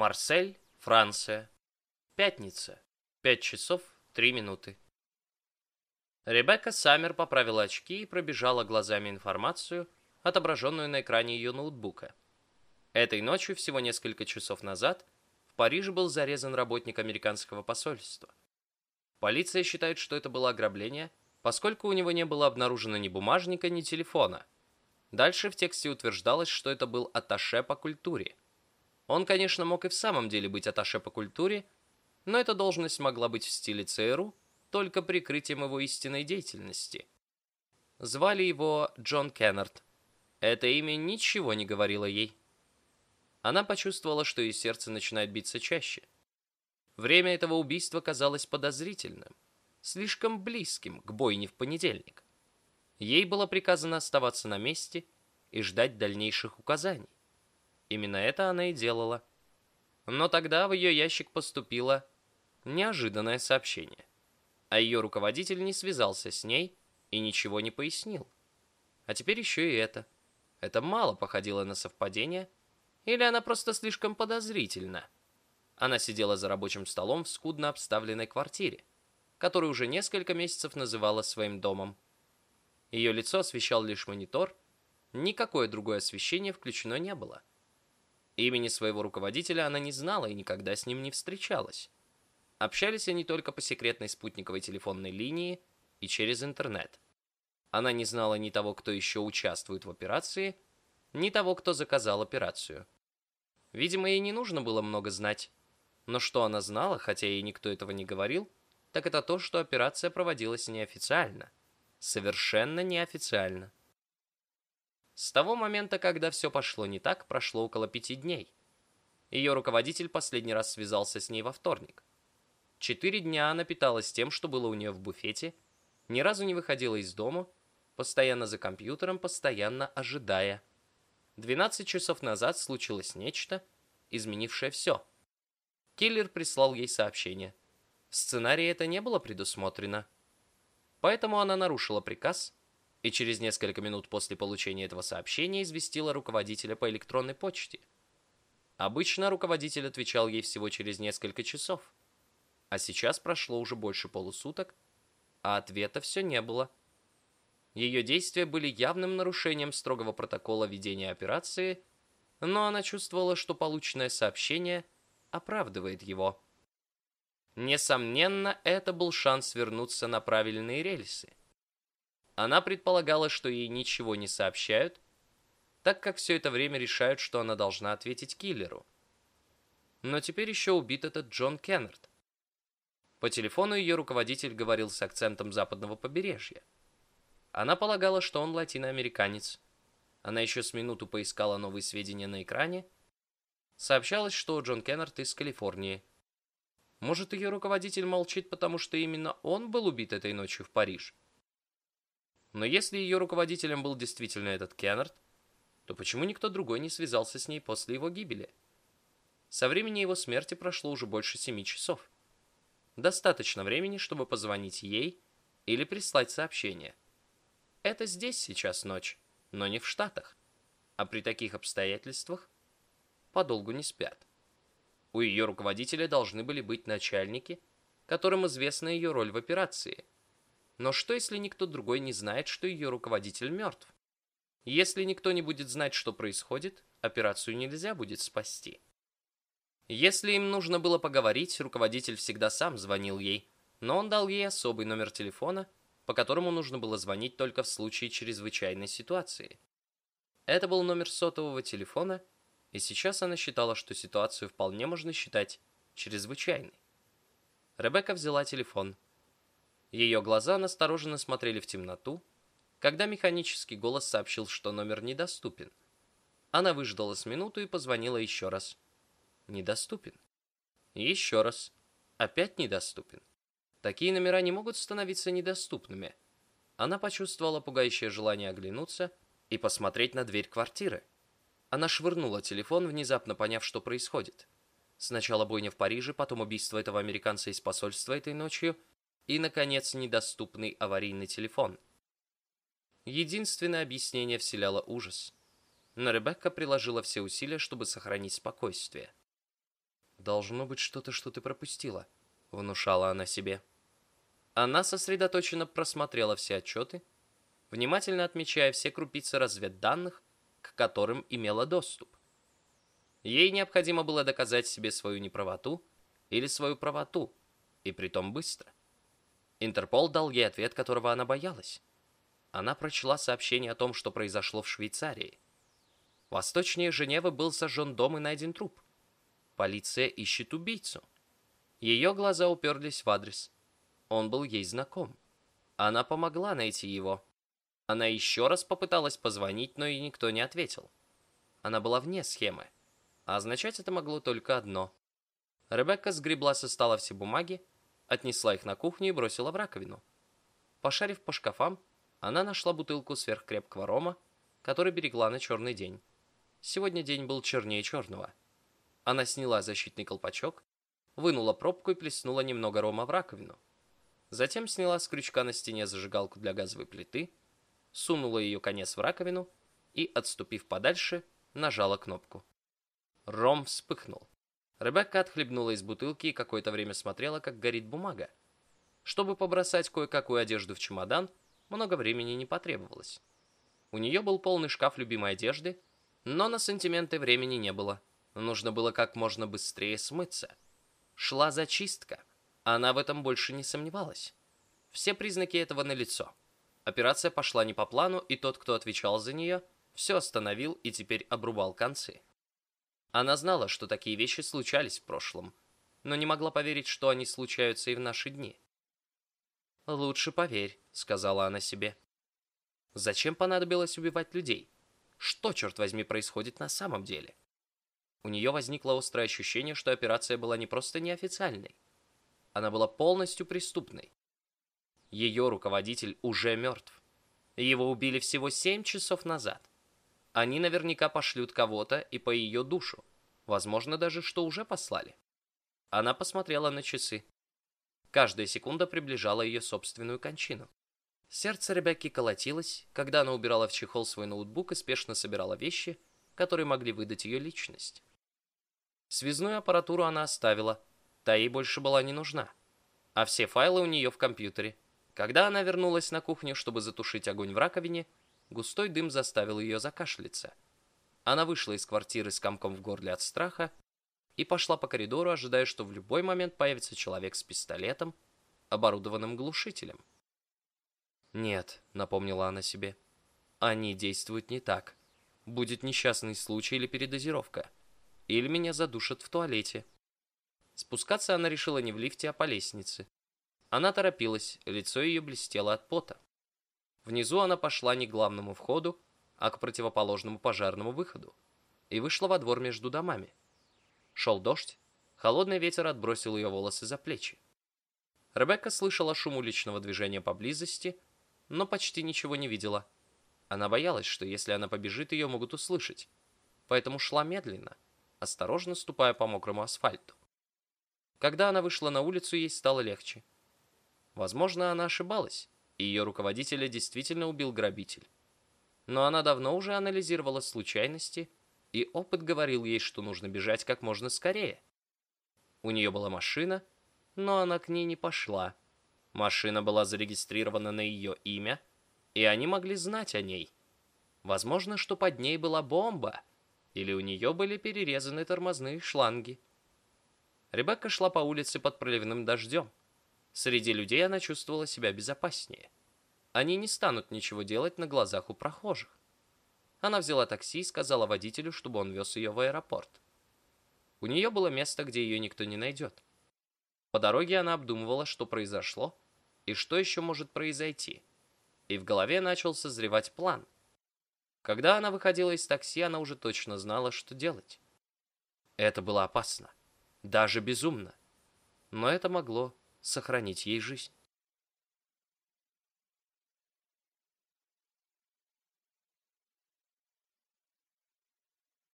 Марсель, Франция. Пятница. 5 часов 3 минуты. Ребекка Саммер поправила очки и пробежала глазами информацию, отображенную на экране ее ноутбука. Этой ночью, всего несколько часов назад, в Париже был зарезан работник американского посольства. Полиция считает, что это было ограбление, поскольку у него не было обнаружено ни бумажника, ни телефона. Дальше в тексте утверждалось, что это был атташе по культуре. Он, конечно, мог и в самом деле быть атташе по культуре, но эта должность могла быть в стиле ЦРУ только прикрытием его истинной деятельности. Звали его Джон Кеннард. Это имя ничего не говорило ей. Она почувствовала, что ее сердце начинает биться чаще. Время этого убийства казалось подозрительным, слишком близким к бойне в понедельник. Ей было приказано оставаться на месте и ждать дальнейших указаний. Именно это она и делала. Но тогда в ее ящик поступило неожиданное сообщение. А ее руководитель не связался с ней и ничего не пояснил. А теперь еще и это. Это мало походило на совпадение, или она просто слишком подозрительна. Она сидела за рабочим столом в скудно обставленной квартире, которую уже несколько месяцев называла своим домом. Ее лицо освещал лишь монитор, никакое другое освещение включено не было. Имени своего руководителя она не знала и никогда с ним не встречалась. Общались они только по секретной спутниковой телефонной линии и через интернет. Она не знала ни того, кто еще участвует в операции, ни того, кто заказал операцию. Видимо, ей не нужно было много знать. Но что она знала, хотя ей никто этого не говорил, так это то, что операция проводилась неофициально. Совершенно неофициально. С того момента, когда все пошло не так, прошло около пяти дней. Ее руководитель последний раз связался с ней во вторник. Четыре дня она питалась тем, что было у нее в буфете, ни разу не выходила из дома, постоянно за компьютером, постоянно ожидая. Двенадцать часов назад случилось нечто, изменившее все. Киллер прислал ей сообщение. В сценарии это не было предусмотрено. Поэтому она нарушила приказ и через несколько минут после получения этого сообщения известила руководителя по электронной почте. Обычно руководитель отвечал ей всего через несколько часов. А сейчас прошло уже больше полусуток, а ответа все не было. Ее действия были явным нарушением строгого протокола ведения операции, но она чувствовала, что полученное сообщение оправдывает его. Несомненно, это был шанс вернуться на правильные рельсы. Она предполагала, что ей ничего не сообщают, так как все это время решают, что она должна ответить киллеру. Но теперь еще убит этот Джон Кеннард. По телефону ее руководитель говорил с акцентом западного побережья. Она полагала, что он латиноамериканец. Она еще с минуту поискала новые сведения на экране. Сообщалось, что Джон Кеннард из Калифорнии. Может, ее руководитель молчит, потому что именно он был убит этой ночью в Париж? Но если ее руководителем был действительно этот Кеннард, то почему никто другой не связался с ней после его гибели? Со времени его смерти прошло уже больше семи часов. Достаточно времени, чтобы позвонить ей или прислать сообщение. Это здесь сейчас ночь, но не в Штатах. А при таких обстоятельствах подолгу не спят. У ее руководителя должны были быть начальники, которым известна ее роль в операции – но что, если никто другой не знает, что ее руководитель мертв? Если никто не будет знать, что происходит, операцию нельзя будет спасти. Если им нужно было поговорить, руководитель всегда сам звонил ей, но он дал ей особый номер телефона, по которому нужно было звонить только в случае чрезвычайной ситуации. Это был номер сотового телефона, и сейчас она считала, что ситуацию вполне можно считать чрезвычайной. Ребекка взяла телефон – ее глаза настороженно смотрели в темноту, когда механический голос сообщил, что номер недоступен. Она выждала с минуту и позвонила еще раз. Недоступен. Еще раз. Опять недоступен. Такие номера не могут становиться недоступными. Она почувствовала пугающее желание оглянуться и посмотреть на дверь квартиры. Она швырнула телефон, внезапно поняв, что происходит. Сначала бойня в Париже, потом убийство этого американца из посольства этой ночью — и, наконец, недоступный аварийный телефон. Единственное объяснение вселяло ужас. Но Ребекка приложила все усилия, чтобы сохранить спокойствие. «Должно быть что-то, что ты пропустила», — внушала она себе. Она сосредоточенно просмотрела все отчеты, внимательно отмечая все крупицы разведданных, к которым имела доступ. Ей необходимо было доказать себе свою неправоту или свою правоту, и притом быстро. Интерпол дал ей ответ, которого она боялась. Она прочла сообщение о том, что произошло в Швейцарии. Восточнее Женевы был сожжен дом и найден труп. Полиция ищет убийцу. Ее глаза уперлись в адрес. Он был ей знаком. Она помогла найти его. Она еще раз попыталась позвонить, но ей никто не ответил. Она была вне схемы. А означать это могло только одно. Ребекка сгребла со стола все бумаги, отнесла их на кухню и бросила в раковину. Пошарив по шкафам, она нашла бутылку сверхкрепкого рома, который берегла на черный день. Сегодня день был чернее черного. Она сняла защитный колпачок, вынула пробку и плеснула немного рома в раковину. Затем сняла с крючка на стене зажигалку для газовой плиты, сунула ее конец в раковину и, отступив подальше, нажала кнопку. Ром вспыхнул. Ребекка отхлебнула из бутылки и какое-то время смотрела, как горит бумага. Чтобы побросать кое-какую одежду в чемодан, много времени не потребовалось. У нее был полный шкаф любимой одежды, но на сантименты времени не было. Нужно было как можно быстрее смыться. Шла зачистка. Она в этом больше не сомневалась. Все признаки этого налицо. Операция пошла не по плану, и тот, кто отвечал за нее, все остановил и теперь обрубал концы. Она знала, что такие вещи случались в прошлом, но не могла поверить, что они случаются и в наши дни. «Лучше поверь», — сказала она себе. «Зачем понадобилось убивать людей? Что, черт возьми, происходит на самом деле?» У нее возникло острое ощущение, что операция была не просто неофициальной. Она была полностью преступной. Ее руководитель уже мертв. Его убили всего семь часов назад. Они наверняка пошлют кого-то и по ее душу. Возможно даже, что уже послали. Она посмотрела на часы. Каждая секунда приближала ее собственную кончину. Сердце Ребекки колотилось, когда она убирала в чехол свой ноутбук и спешно собирала вещи, которые могли выдать ее личность. Связную аппаратуру она оставила, та ей больше была не нужна. А все файлы у нее в компьютере. Когда она вернулась на кухню, чтобы затушить огонь в раковине, Густой дым заставил ее закашляться. Она вышла из квартиры с комком в горле от страха и пошла по коридору, ожидая, что в любой момент появится человек с пистолетом, оборудованным глушителем. «Нет», — напомнила она себе, — «они действуют не так. Будет несчастный случай или передозировка. Или меня задушат в туалете». Спускаться она решила не в лифте, а по лестнице. Она торопилась, лицо ее блестело от пота. Внизу она пошла не к главному входу, а к противоположному пожарному выходу и вышла во двор между домами. Шел дождь, холодный ветер отбросил ее волосы за плечи. Ребекка слышала шум уличного движения поблизости, но почти ничего не видела. Она боялась, что если она побежит, ее могут услышать, поэтому шла медленно, осторожно ступая по мокрому асфальту. Когда она вышла на улицу, ей стало легче. Возможно, она ошибалась ее руководителя действительно убил грабитель. Но она давно уже анализировала случайности, и опыт говорил ей, что нужно бежать как можно скорее. У нее была машина, но она к ней не пошла. Машина была зарегистрирована на ее имя, и они могли знать о ней. Возможно, что под ней была бомба, или у нее были перерезаны тормозные шланги. Ребекка шла по улице под проливным дождем. Среди людей она чувствовала себя безопаснее. Они не станут ничего делать на глазах у прохожих. Она взяла такси и сказала водителю, чтобы он вез ее в аэропорт. У нее было место, где ее никто не найдет. По дороге она обдумывала, что произошло и что еще может произойти. И в голове начал созревать план. Когда она выходила из такси, она уже точно знала, что делать. Это было опасно, даже безумно. Но это могло сохранить ей жизнь.